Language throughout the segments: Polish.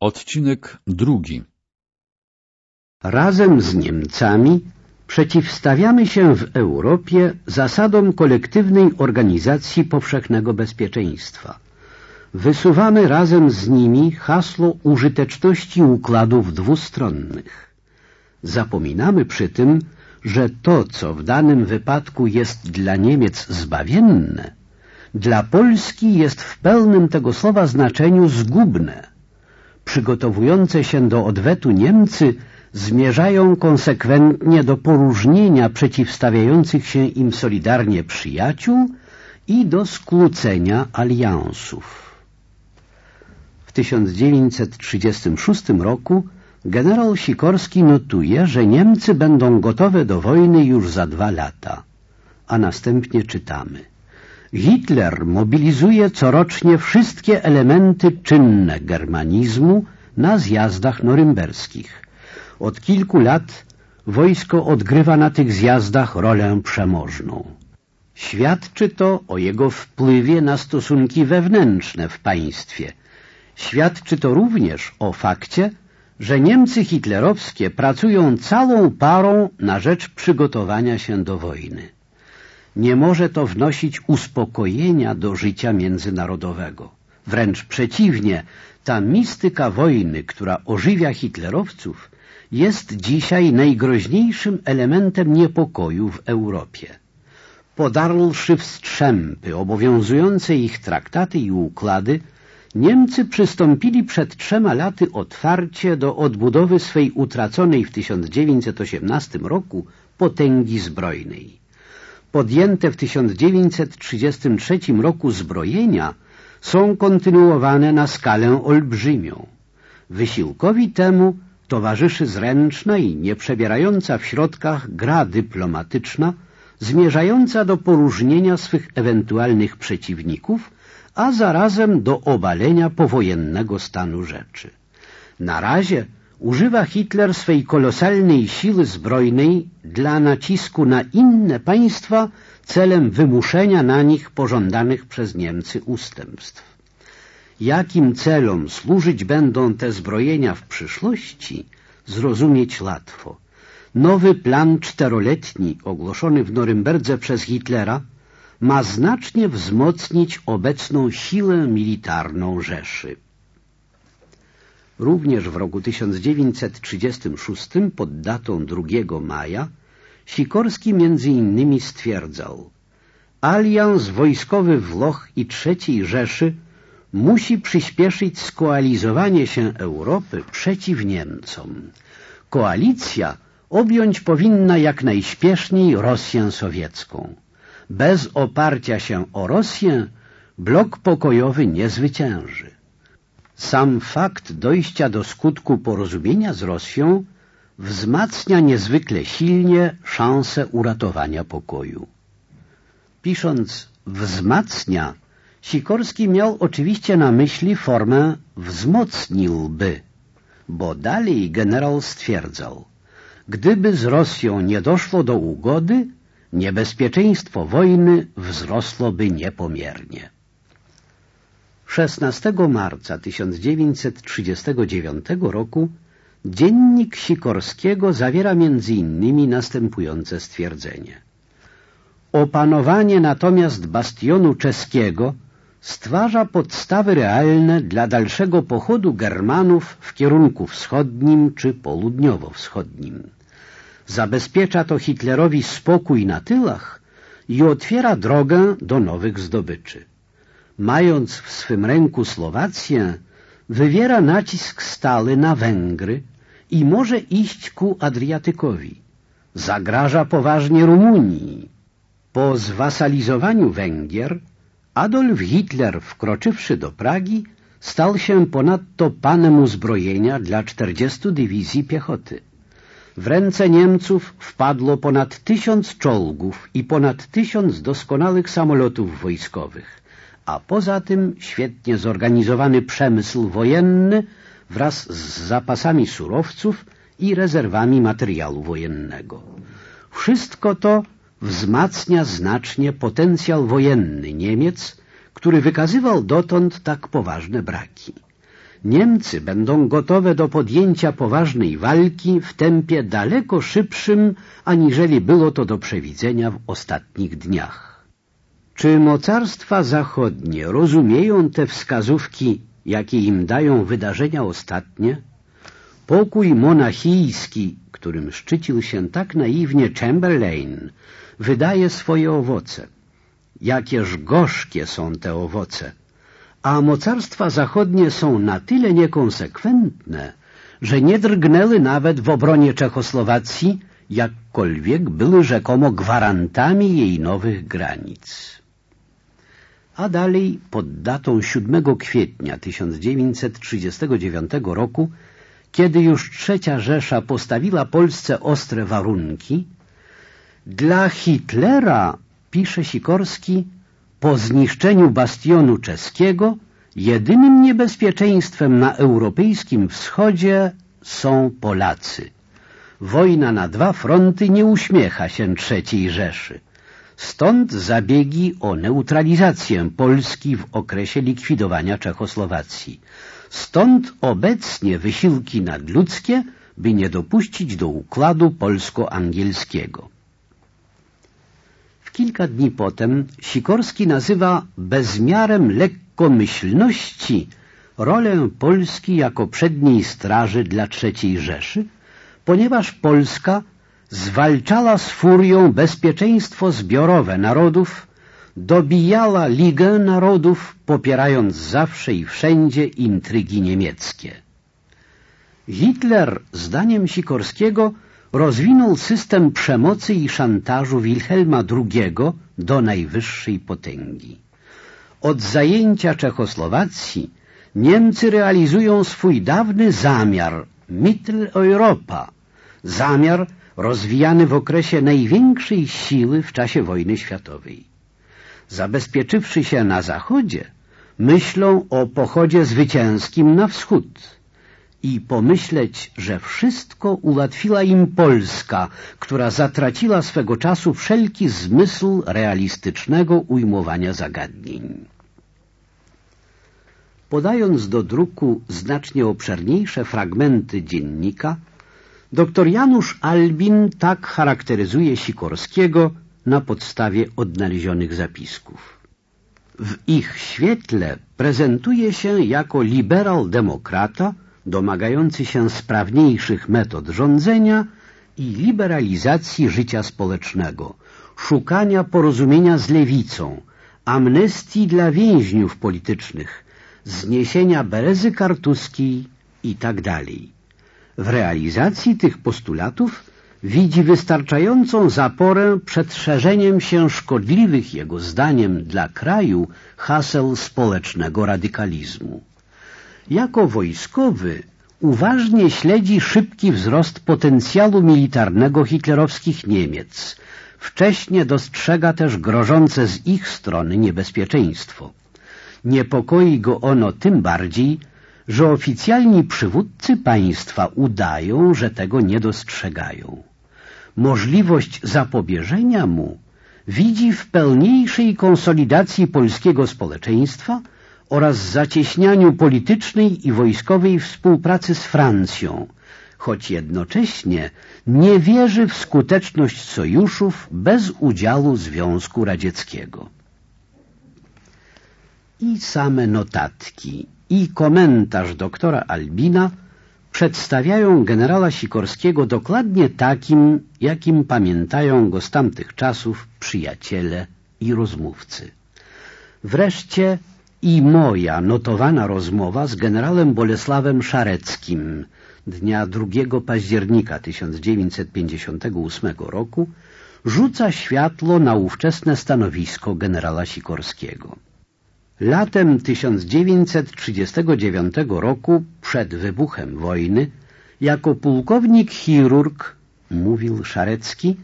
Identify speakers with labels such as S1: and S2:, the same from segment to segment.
S1: Odcinek drugi.
S2: Razem z Niemcami przeciwstawiamy się w Europie zasadom kolektywnej organizacji powszechnego bezpieczeństwa. Wysuwamy razem z nimi hasło użyteczności układów dwustronnych. Zapominamy przy tym, że to, co w danym wypadku jest dla Niemiec zbawienne, dla Polski jest w pełnym tego słowa znaczeniu zgubne. Przygotowujące się do odwetu Niemcy zmierzają konsekwentnie do poróżnienia przeciwstawiających się im solidarnie przyjaciół i do skłócenia aliansów. W 1936 roku generał Sikorski notuje, że Niemcy będą gotowe do wojny już za dwa lata, a następnie czytamy. Hitler mobilizuje corocznie wszystkie elementy czynne germanizmu na zjazdach norymberskich. Od kilku lat wojsko odgrywa na tych zjazdach rolę przemożną. Świadczy to o jego wpływie na stosunki wewnętrzne w państwie. Świadczy to również o fakcie, że Niemcy hitlerowskie pracują całą parą na rzecz przygotowania się do wojny. Nie może to wnosić uspokojenia do życia międzynarodowego. Wręcz przeciwnie, ta mistyka wojny, która ożywia hitlerowców, jest dzisiaj najgroźniejszym elementem niepokoju w Europie. Podarłszy wstrzępy obowiązujące ich traktaty i układy, Niemcy przystąpili przed trzema laty otwarcie do odbudowy swej utraconej w 1918 roku potęgi zbrojnej. Podjęte w 1933 roku zbrojenia są kontynuowane na skalę olbrzymią. Wysiłkowi temu towarzyszy zręczna i nieprzebierająca w środkach gra dyplomatyczna, zmierzająca do poróżnienia swych ewentualnych przeciwników, a zarazem do obalenia powojennego stanu rzeczy. Na razie używa Hitler swej kolosalnej siły zbrojnej dla nacisku na inne państwa celem wymuszenia na nich pożądanych przez Niemcy ustępstw. Jakim celom służyć będą te zbrojenia w przyszłości, zrozumieć łatwo. Nowy plan czteroletni, ogłoszony w Norymberdze przez Hitlera, ma znacznie wzmocnić obecną siłę militarną Rzeszy. Również w roku 1936 pod datą 2 maja Sikorski między innymi stwierdzał Alians wojskowy Włoch i III Rzeszy musi przyspieszyć skoalizowanie się Europy przeciw Niemcom. Koalicja objąć powinna jak najśpieszniej Rosję sowiecką. Bez oparcia się o Rosję blok pokojowy nie zwycięży. Sam fakt dojścia do skutku porozumienia z Rosją wzmacnia niezwykle silnie szansę uratowania pokoju. Pisząc wzmacnia, Sikorski miał oczywiście na myśli formę wzmocniłby, bo dalej generał stwierdzał, gdyby z Rosją nie doszło do ugody, niebezpieczeństwo wojny wzrosłoby niepomiernie. 16 marca 1939 roku dziennik Sikorskiego zawiera innymi następujące stwierdzenie. Opanowanie natomiast bastionu czeskiego stwarza podstawy realne dla dalszego pochodu Germanów w kierunku wschodnim czy południowo-wschodnim. Zabezpiecza to Hitlerowi spokój na tyłach i otwiera drogę do nowych zdobyczy mając w swym ręku Słowację, wywiera nacisk stały na Węgry i może iść ku Adriatykowi. Zagraża poważnie Rumunii. Po zwasalizowaniu Węgier Adolf Hitler, wkroczywszy do Pragi, stał się ponadto panem uzbrojenia dla 40 dywizji piechoty. W ręce Niemców wpadło ponad tysiąc czołgów i ponad tysiąc doskonałych samolotów wojskowych a poza tym świetnie zorganizowany przemysł wojenny wraz z zapasami surowców i rezerwami materiału wojennego. Wszystko to wzmacnia znacznie potencjał wojenny Niemiec, który wykazywał dotąd tak poważne braki. Niemcy będą gotowe do podjęcia poważnej walki w tempie daleko szybszym, aniżeli było to do przewidzenia w ostatnich dniach. Czy mocarstwa zachodnie rozumieją te wskazówki, jakie im dają wydarzenia ostatnie? Pokój monachijski, którym szczycił się tak naiwnie Chamberlain, wydaje swoje owoce. Jakież gorzkie są te owoce! a mocarstwa zachodnie są na tyle niekonsekwentne, że nie drgnęły nawet w obronie Czechosłowacji, jakkolwiek były rzekomo gwarantami jej nowych granic. A dalej, pod datą 7 kwietnia 1939 roku, kiedy już trzecia Rzesza postawiła Polsce ostre warunki, dla Hitlera, pisze Sikorski, po zniszczeniu bastionu czeskiego jedynym niebezpieczeństwem na europejskim wschodzie są Polacy. Wojna na dwa fronty nie uśmiecha się trzeciej Rzeszy. Stąd zabiegi o neutralizację Polski w okresie likwidowania Czechosłowacji. Stąd obecnie wysiłki nadludzkie, by nie dopuścić do układu polsko-angielskiego. Kilka dni potem Sikorski nazywa bezmiarem lekkomyślności rolę Polski jako przedniej straży dla III Rzeszy, ponieważ Polska zwalczała z furią bezpieczeństwo zbiorowe narodów, dobijała Ligę Narodów, popierając zawsze i wszędzie intrygi niemieckie. Hitler, zdaniem Sikorskiego, rozwinął system przemocy i szantażu Wilhelma II do najwyższej potęgi. Od zajęcia Czechosłowacji Niemcy realizują swój dawny zamiar Mitteleuropa, zamiar rozwijany w okresie największej siły w czasie wojny światowej. Zabezpieczywszy się na zachodzie, myślą o pochodzie zwycięskim na wschód i pomyśleć, że wszystko ułatwiła im Polska, która zatraciła swego czasu wszelki zmysł realistycznego ujmowania zagadnień. Podając do druku znacznie obszerniejsze fragmenty dziennika, dr Janusz Albin tak charakteryzuje Sikorskiego na podstawie odnalezionych zapisków. W ich świetle prezentuje się jako liberal-demokrata, domagający się sprawniejszych metod rządzenia i liberalizacji życia społecznego, szukania porozumienia z lewicą, amnestii dla więźniów politycznych, zniesienia berezy kartuskiej itd. W realizacji tych postulatów widzi wystarczającą zaporę przed szerzeniem się szkodliwych jego zdaniem dla kraju haseł społecznego radykalizmu. Jako wojskowy uważnie śledzi szybki wzrost potencjału militarnego hitlerowskich Niemiec. Wcześnie dostrzega też grożące z ich strony niebezpieczeństwo. Niepokoi go ono tym bardziej, że oficjalni przywódcy państwa udają, że tego nie dostrzegają. Możliwość zapobieżenia mu widzi w pełniejszej konsolidacji polskiego społeczeństwa oraz zacieśnianiu politycznej i wojskowej współpracy z Francją, choć jednocześnie nie wierzy w skuteczność sojuszów bez udziału Związku Radzieckiego. I same notatki i komentarz doktora Albina przedstawiają generała Sikorskiego dokładnie takim, jakim pamiętają go z tamtych czasów przyjaciele i rozmówcy. Wreszcie i moja notowana rozmowa z generałem Bolesławem Szareckim dnia 2 października 1958 roku rzuca światło na ówczesne stanowisko generała Sikorskiego. Latem 1939 roku, przed wybuchem wojny, jako pułkownik chirurg, mówił Szarecki,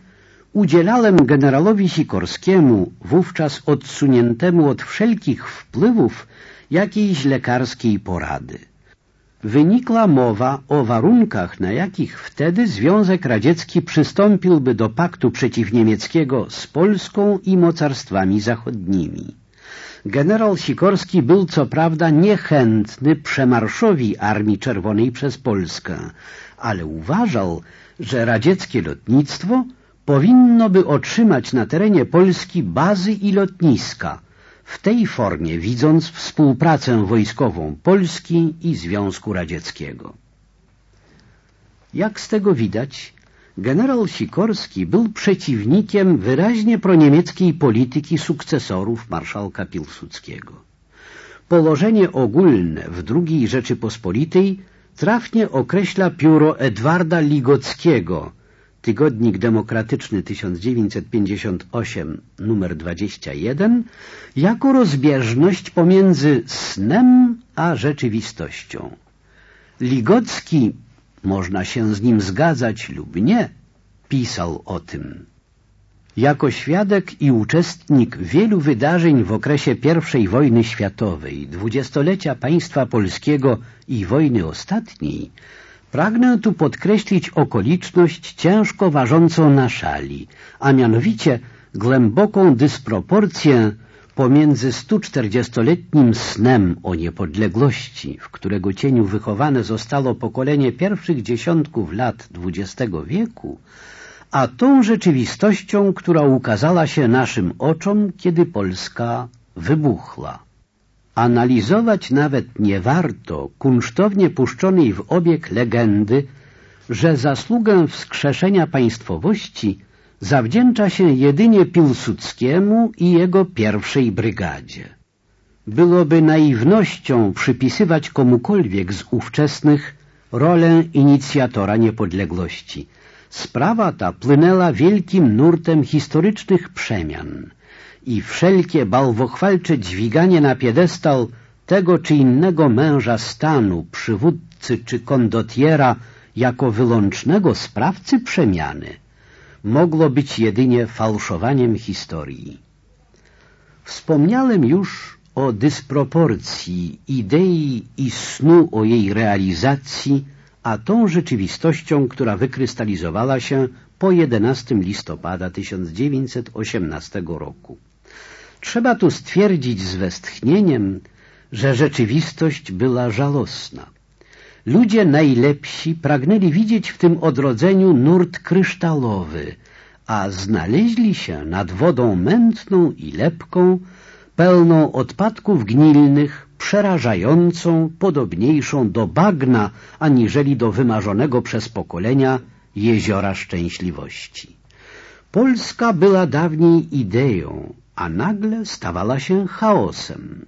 S2: udzielałem generalowi Sikorskiemu, wówczas odsuniętemu od wszelkich wpływów, jakiejś lekarskiej porady. Wynikła mowa o warunkach, na jakich wtedy Związek Radziecki przystąpiłby do paktu przeciwniemieckiego z Polską i mocarstwami zachodnimi. Generał Sikorski był co prawda niechętny przemarszowi Armii Czerwonej przez Polskę, ale uważał, że radzieckie lotnictwo powinno by otrzymać na terenie Polski bazy i lotniska, w tej formie widząc współpracę wojskową Polski i Związku Radzieckiego. Jak z tego widać, generał Sikorski był przeciwnikiem wyraźnie proniemieckiej polityki sukcesorów marszałka Piłsudskiego. Położenie ogólne w II Rzeczypospolitej trafnie określa pióro Edwarda Ligockiego, Tygodnik Demokratyczny 1958, numer 21, jako rozbieżność pomiędzy snem a rzeczywistością. Ligocki, można się z nim zgadzać lub nie, pisał o tym. Jako świadek i uczestnik wielu wydarzeń w okresie I wojny światowej, dwudziestolecia państwa polskiego i wojny ostatniej, pragnę tu podkreślić okoliczność ciężko ważącą na szali, a mianowicie głęboką dysproporcję pomiędzy 140-letnim snem o niepodległości, w którego cieniu wychowane zostało pokolenie pierwszych dziesiątków lat XX wieku, a tą rzeczywistością, która ukazała się naszym oczom, kiedy Polska wybuchła. Analizować nawet nie warto kunsztownie puszczonej w obieg legendy, że zasługę wskrzeszenia państwowości zawdzięcza się jedynie Piłsudskiemu i jego pierwszej brygadzie. Byłoby naiwnością przypisywać komukolwiek z ówczesnych rolę inicjatora niepodległości. Sprawa ta płynęła wielkim nurtem historycznych przemian i wszelkie bałwochwalcze dźwiganie na piedestał tego czy innego męża stanu, przywódcy czy kondotiera jako wyłącznego sprawcy przemiany mogło być jedynie fałszowaniem historii. Wspomniałem już o dysproporcji idei i snu o jej realizacji, a tą rzeczywistością, która wykrystalizowała się po 11 listopada 1918 roku. Trzeba tu stwierdzić z westchnieniem, że rzeczywistość była żałosna. Ludzie najlepsi pragnęli widzieć w tym odrodzeniu nurt kryształowy, a znaleźli się nad wodą mętną i lepką, pełną odpadków gnilnych, przerażającą, podobniejszą do bagna, aniżeli do wymarzonego przez pokolenia jeziora szczęśliwości. Polska była dawniej ideą, a nagle stawała się chaosem.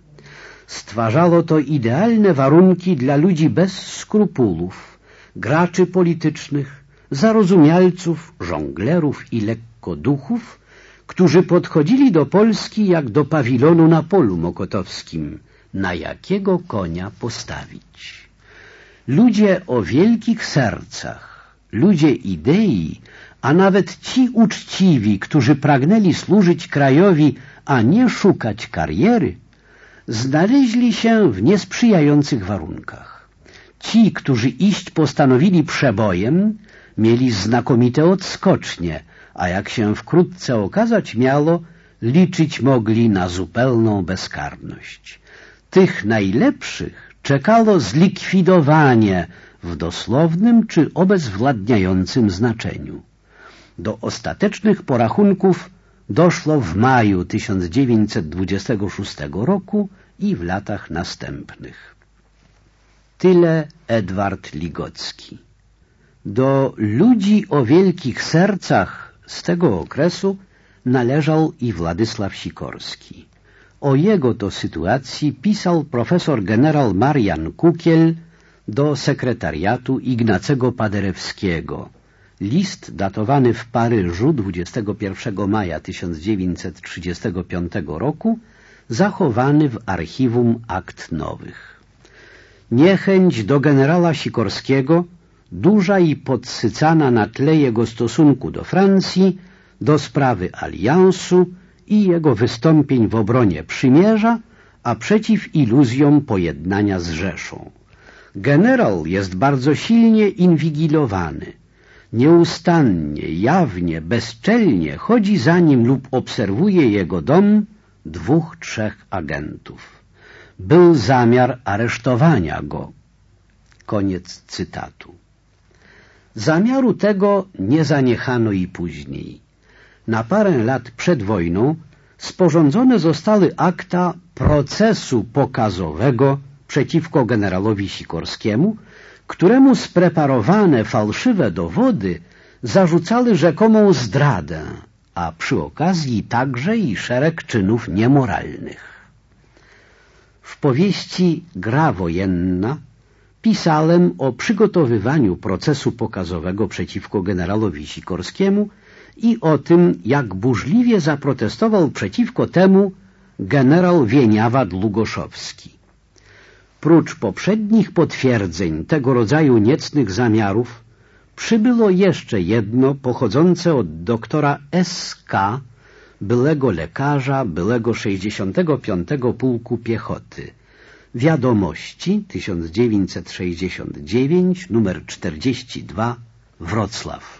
S2: Stwarzało to idealne warunki dla ludzi bez skrupułów, graczy politycznych, zarozumialców, żonglerów i lekkoduchów, którzy podchodzili do Polski jak do pawilonu na polu mokotowskim, na jakiego konia postawić. Ludzie o wielkich sercach, ludzie idei, a nawet ci uczciwi, którzy pragnęli służyć krajowi, a nie szukać kariery, znaleźli się w niesprzyjających warunkach. Ci, którzy iść postanowili przebojem, mieli znakomite odskocznie, a jak się wkrótce okazać miało, liczyć mogli na zupełną bezkarność. Tych najlepszych czekało zlikwidowanie w dosłownym czy obezwładniającym znaczeniu. Do ostatecznych porachunków doszło w maju 1926 roku i w latach następnych. Tyle Edward Ligocki. Do ludzi o wielkich sercach z tego okresu należał i Władysław Sikorski. O jego to sytuacji pisał profesor generał Marian Kukiel do sekretariatu Ignacego Paderewskiego. List datowany w Paryżu 21 maja 1935 roku, zachowany w archiwum akt nowych. Niechęć do generała Sikorskiego duża i podsycana na tle jego stosunku do Francji, do sprawy aliansu i jego wystąpień w obronie przymierza, a przeciw iluzjom pojednania z Rzeszą. Generał jest bardzo silnie inwigilowany. Nieustannie, jawnie, bezczelnie chodzi za nim lub obserwuje jego dom, dwóch, trzech agentów. Był zamiar aresztowania go. Koniec cytatu. Zamiaru tego nie zaniechano i później. Na parę lat przed wojną sporządzone zostały akta procesu pokazowego przeciwko generalowi Sikorskiemu, któremu spreparowane fałszywe dowody zarzucały rzekomą zdradę, a przy okazji także i szereg czynów niemoralnych. W powieści Gra wojenna pisałem o przygotowywaniu procesu pokazowego przeciwko generalowi Sikorskiemu i o tym, jak burzliwie zaprotestował przeciwko temu generał Wieniawa Długoszowski. Prócz poprzednich potwierdzeń tego rodzaju niecnych zamiarów, przybyło jeszcze jedno pochodzące od doktora S.K., byłego lekarza, byłego 65. Pułku Piechoty. Wiadomości 1969, numer 42, Wrocław.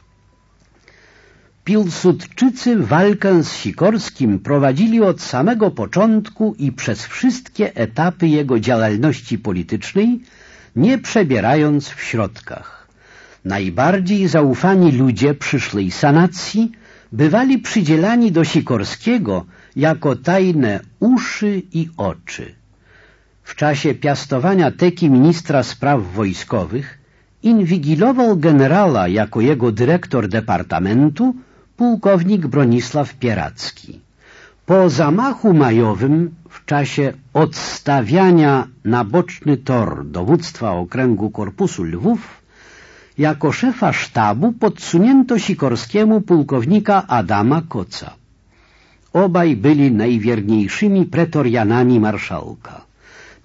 S2: Pilsudczycy walkę z Sikorskim prowadzili od samego początku i przez wszystkie etapy jego działalności politycznej, nie przebierając w środkach. Najbardziej zaufani ludzie przyszłej sanacji bywali przydzielani do Sikorskiego jako tajne uszy i oczy. W czasie piastowania teki ministra spraw wojskowych inwigilował generała jako jego dyrektor departamentu pułkownik Bronisław Pieracki. Po zamachu majowym w czasie odstawiania na boczny tor dowództwa okręgu Korpusu Lwów jako szefa sztabu podsunięto Sikorskiemu pułkownika Adama Koca. Obaj byli najwierniejszymi pretorianami marszałka.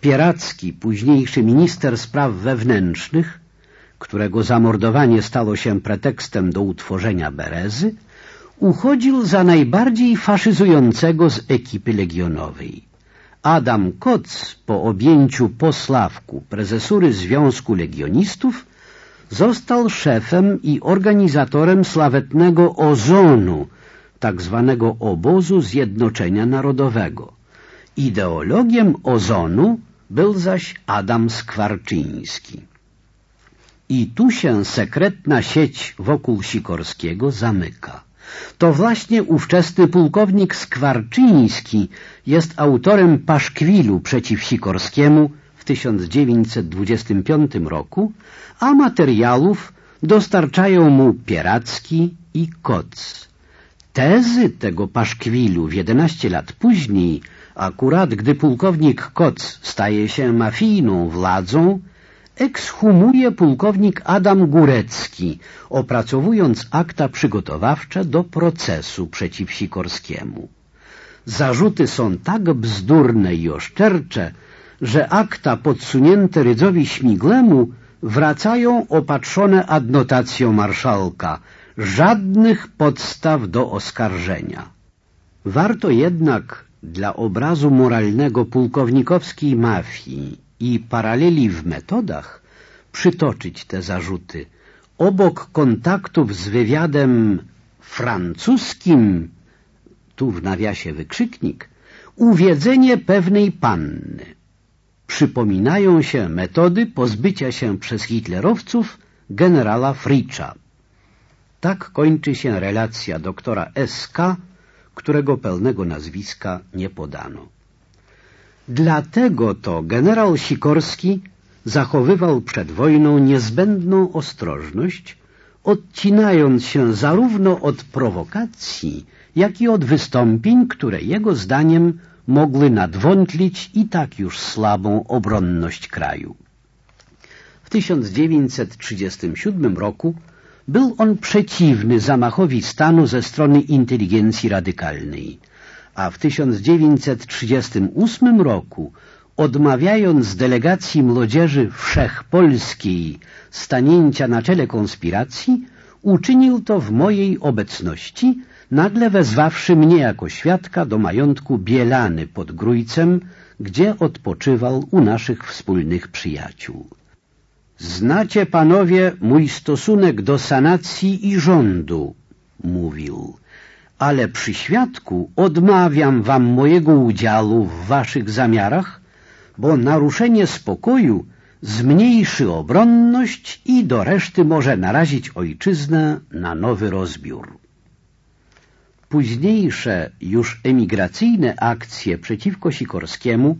S2: Pieracki, późniejszy minister spraw wewnętrznych, którego zamordowanie stało się pretekstem do utworzenia Berezy, uchodził za najbardziej faszyzującego z ekipy legionowej. Adam Koc po objęciu po Sławku prezesury Związku Legionistów został szefem i organizatorem sławetnego ozonu, tak zwanego obozu Zjednoczenia Narodowego. Ideologiem ozonu był zaś Adam Skwarczyński. I tu się sekretna sieć wokół Sikorskiego zamyka. To właśnie ówczesny pułkownik Skwarczyński jest autorem paszkwilu przeciw Sikorskiemu w 1925 roku, a materiałów dostarczają mu Pieracki i Koc. Tezy tego paszkwilu w 11 lat później, akurat gdy pułkownik Koc staje się mafijną władzą, ekshumuje pułkownik Adam Górecki, opracowując akta przygotowawcze do procesu przeciw Sikorskiemu. Zarzuty są tak bzdurne i oszczercze, że akta podsunięte Rydzowi Śmiglemu wracają opatrzone adnotacją marszałka. Żadnych podstaw do oskarżenia. Warto jednak dla obrazu moralnego pułkownikowskiej mafii i paraleli w metodach przytoczyć te zarzuty. Obok kontaktów z wywiadem francuskim, tu w nawiasie wykrzyknik, uwiedzenie pewnej panny. Przypominają się metody pozbycia się przez hitlerowców generała Fricza. Tak kończy się relacja doktora S.K., którego pełnego nazwiska nie podano. Dlatego to generał Sikorski zachowywał przed wojną niezbędną ostrożność, odcinając się zarówno od prowokacji, jak i od wystąpień, które jego zdaniem mogły nadwątlić i tak już słabą obronność kraju. W 1937 roku był on przeciwny zamachowi stanu ze strony inteligencji radykalnej, a w 1938 roku, odmawiając delegacji młodzieży wszechpolskiej stanięcia na czele konspiracji, uczynił to w mojej obecności, nagle wezwawszy mnie jako świadka do majątku Bielany pod Grójcem, gdzie odpoczywał u naszych wspólnych przyjaciół. Znacie panowie mój stosunek do sanacji i rządu, mówił, ale przy świadku odmawiam wam mojego udziału w waszych zamiarach, bo naruszenie spokoju zmniejszy obronność i do reszty może narazić ojczyznę na nowy rozbiór. Późniejsze, już emigracyjne akcje przeciwko Sikorskiemu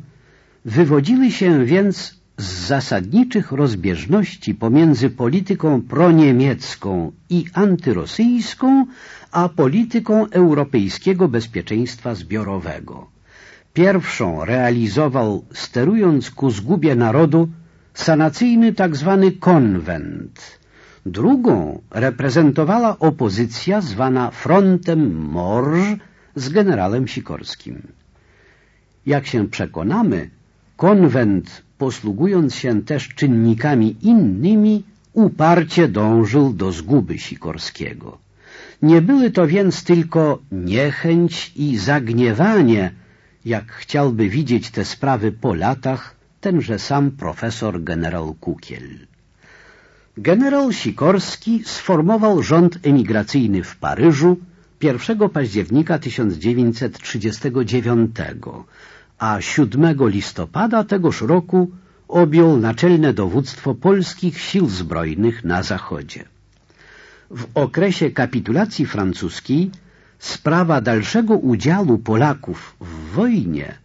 S2: wywodziły się więc z zasadniczych rozbieżności pomiędzy polityką proniemiecką i antyrosyjską, a polityką europejskiego bezpieczeństwa zbiorowego. Pierwszą realizował, sterując ku zgubie narodu, sanacyjny tzw. Tak konwent. Drugą reprezentowała opozycja zwana Frontem Morż z generałem Sikorskim. Jak się przekonamy, konwent, posługując się też czynnikami innymi, uparcie dążył do zguby Sikorskiego. Nie były to więc tylko niechęć i zagniewanie, jak chciałby widzieć te sprawy po latach tenże sam profesor generał Kukiel. Generał Sikorski sformował rząd emigracyjny w Paryżu 1 października 1939, a 7 listopada tegoż roku objął naczelne dowództwo polskich sił zbrojnych na zachodzie. W okresie kapitulacji francuskiej sprawa dalszego udziału Polaków w wojnie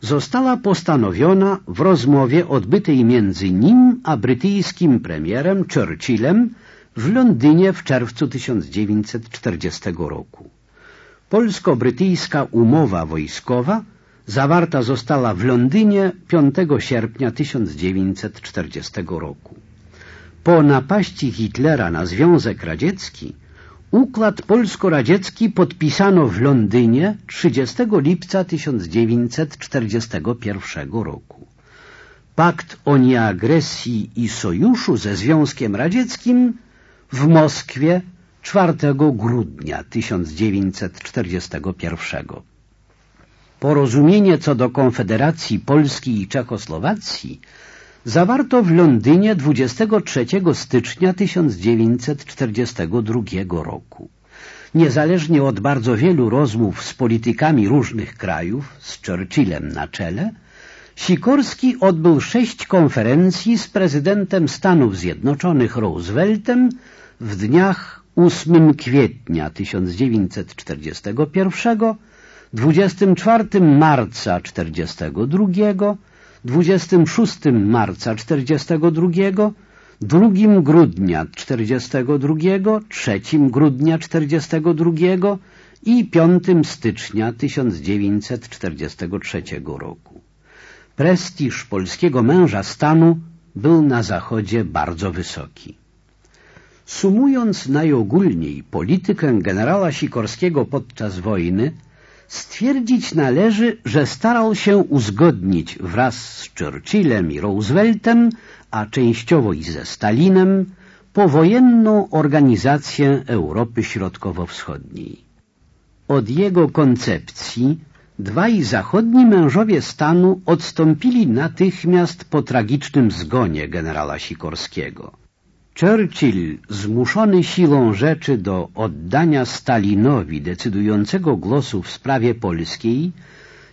S2: została postanowiona w rozmowie odbytej między nim a brytyjskim premierem Churchillem w Londynie w czerwcu 1940 roku. Polsko-brytyjska umowa wojskowa zawarta została w Londynie 5 sierpnia 1940 roku. Po napaści Hitlera na Związek Radziecki Układ polsko-radziecki podpisano w Londynie 30 lipca 1941 roku. Pakt o nieagresji i sojuszu ze Związkiem Radzieckim w Moskwie 4 grudnia 1941. Porozumienie co do Konfederacji Polski i Czechosłowacji zawarto w Londynie 23 stycznia 1942 roku. Niezależnie od bardzo wielu rozmów z politykami różnych krajów, z Churchillem na czele, Sikorski odbył sześć konferencji z prezydentem Stanów Zjednoczonych Rooseveltem w dniach 8 kwietnia 1941, 24 marca 1942, 26 marca 42, 2 grudnia 42, 3 grudnia 42 i 5 stycznia 1943 roku. Prestiż polskiego męża stanu był na Zachodzie bardzo wysoki. Sumując najogólniej politykę generała Sikorskiego podczas wojny, Stwierdzić należy, że starał się uzgodnić wraz z Churchillem i Rooseveltem, a częściowo i ze Stalinem, powojenną organizację Europy Środkowo-Wschodniej. Od jego koncepcji dwaj zachodni mężowie stanu odstąpili natychmiast po tragicznym zgonie generała Sikorskiego. Churchill, zmuszony siłą rzeczy do oddania Stalinowi decydującego głosu w sprawie polskiej,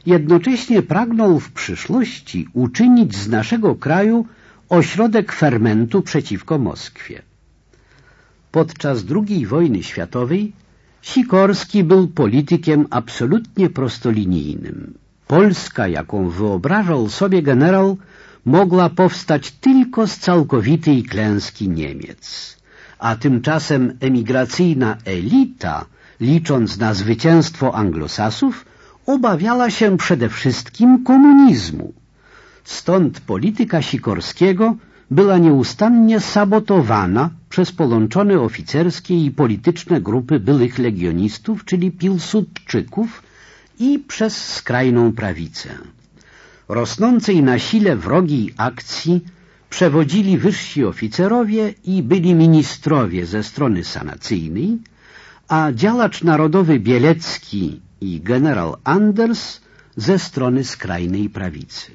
S2: jednocześnie pragnął w przyszłości uczynić z naszego kraju ośrodek fermentu przeciwko Moskwie. Podczas II wojny światowej Sikorski był politykiem absolutnie prostolinijnym. Polska, jaką wyobrażał sobie generał, mogła powstać tylko z całkowitej klęski Niemiec. A tymczasem emigracyjna elita, licząc na zwycięstwo anglosasów, obawiała się przede wszystkim komunizmu. Stąd polityka Sikorskiego była nieustannie sabotowana przez połączone oficerskie i polityczne grupy byłych legionistów, czyli Pilsudczyków i przez skrajną prawicę. Rosnącej na sile wrogiej akcji przewodzili wyżsi oficerowie i byli ministrowie ze strony sanacyjnej, a działacz narodowy Bielecki i generał Anders ze strony skrajnej prawicy.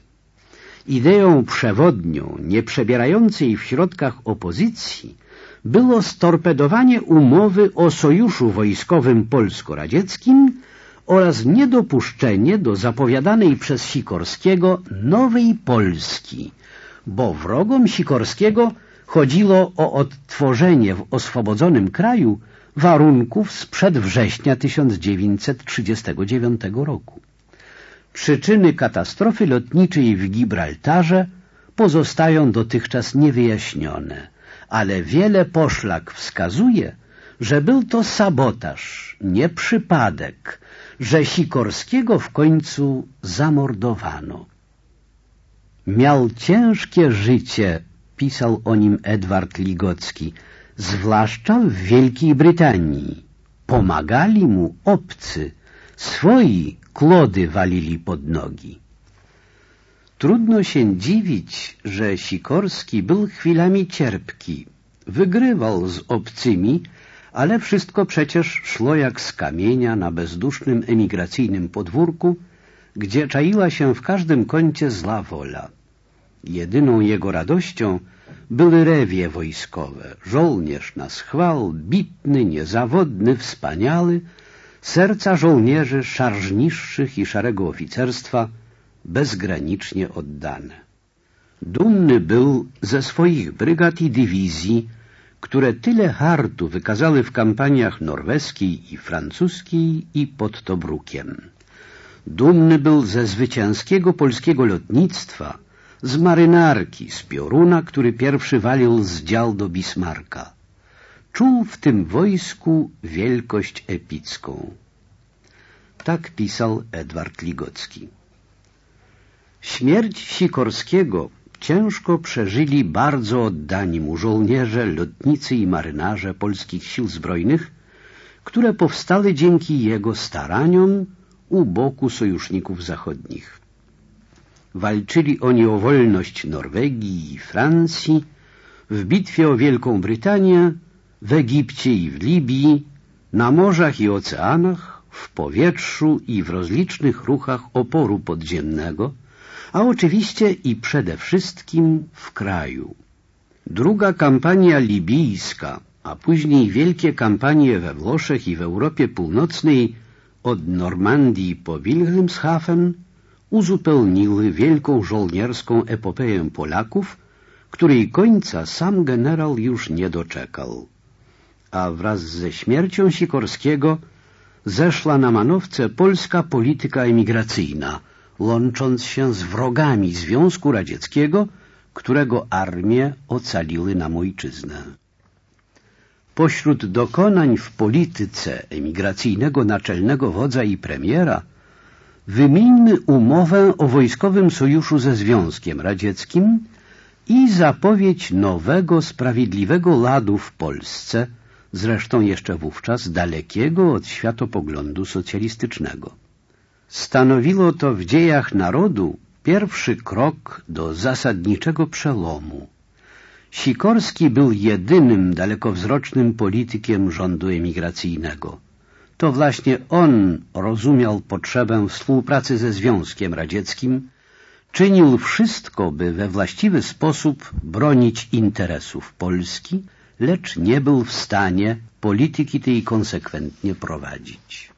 S2: Ideą przewodnią, nie przebierającej w środkach opozycji, było storpedowanie umowy o sojuszu wojskowym polsko-radzieckim oraz niedopuszczenie do zapowiadanej przez Sikorskiego nowej Polski, bo wrogom Sikorskiego chodziło o odtworzenie w oswobodzonym kraju warunków sprzed września 1939 roku. Przyczyny katastrofy lotniczej w Gibraltarze pozostają dotychczas niewyjaśnione, ale wiele poszlak wskazuje, że był to sabotaż, nie przypadek, że Sikorskiego w końcu zamordowano. Miał ciężkie życie, pisał o nim Edward Ligocki, zwłaszcza w Wielkiej Brytanii. Pomagali mu obcy, swoi klody walili pod nogi. Trudno się dziwić, że Sikorski był chwilami cierpki. Wygrywał z obcymi, ale wszystko przecież szło jak z kamienia na bezdusznym emigracyjnym podwórku, gdzie czaiła się w każdym kącie zła wola. Jedyną jego radością były rewie wojskowe. Żołnierz na schwał, bitny, niezawodny, wspaniały, serca żołnierzy szarżniższych i szarego oficerstwa bezgranicznie oddane. Dumny był ze swoich brygad i dywizji, które tyle hartu wykazały w kampaniach norweskiej i francuskiej i pod Tobrukiem. Dumny był ze zwycięskiego polskiego lotnictwa, z marynarki, z pioruna, który pierwszy walił z dział do Bismarka. Czuł w tym wojsku wielkość epicką. Tak pisał Edward Ligocki. Śmierć Sikorskiego ciężko przeżyli bardzo oddani mu żołnierze, lotnicy i marynarze polskich sił zbrojnych, które powstały dzięki jego staraniom u boku sojuszników zachodnich. Walczyli oni o wolność Norwegii i Francji, w bitwie o Wielką Brytanię, w Egipcie i w Libii, na morzach i oceanach, w powietrzu i w rozlicznych ruchach oporu podziemnego, a oczywiście i przede wszystkim w kraju. Druga kampania libijska, a później wielkie kampanie we Włoszech i w Europie Północnej od Normandii po Wilhelmshaven uzupełniły wielką żołnierską epopeję Polaków, której końca sam generał już nie doczekał. A wraz ze śmiercią Sikorskiego zeszła na manowce polska polityka emigracyjna, łącząc się z wrogami Związku Radzieckiego, którego armie ocaliły nam ojczyznę. Pośród dokonań w polityce emigracyjnego naczelnego wodza i premiera wymieńmy umowę o wojskowym sojuszu ze Związkiem Radzieckim i zapowiedź nowego, sprawiedliwego ladu w Polsce, zresztą jeszcze wówczas dalekiego od światopoglądu socjalistycznego. Stanowiło to w dziejach narodu pierwszy krok do zasadniczego przełomu. Sikorski był jedynym dalekowzrocznym politykiem rządu emigracyjnego. To właśnie on rozumiał potrzebę współpracy ze Związkiem Radzieckim, czynił wszystko, by we właściwy sposób bronić interesów Polski, lecz nie był w stanie polityki tej konsekwentnie prowadzić.